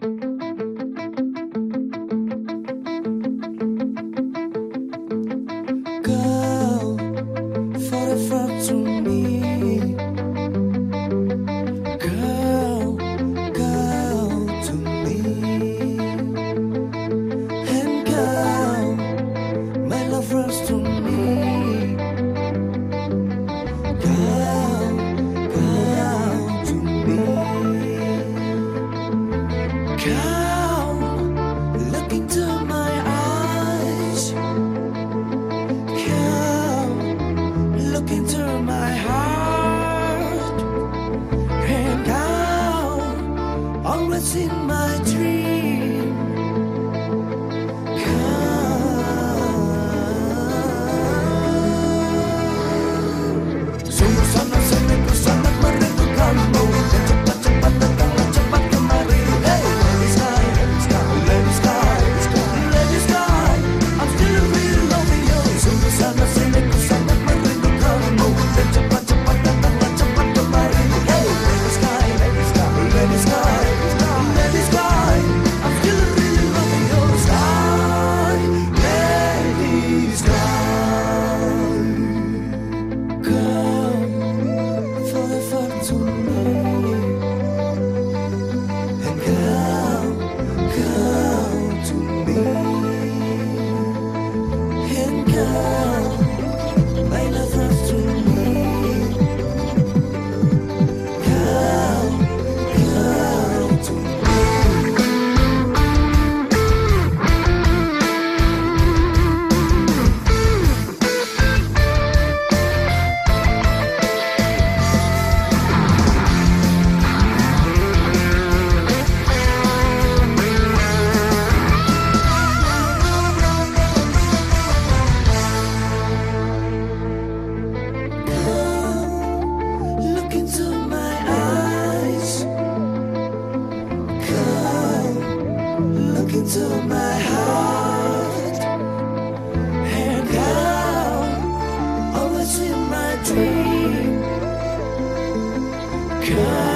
Música Come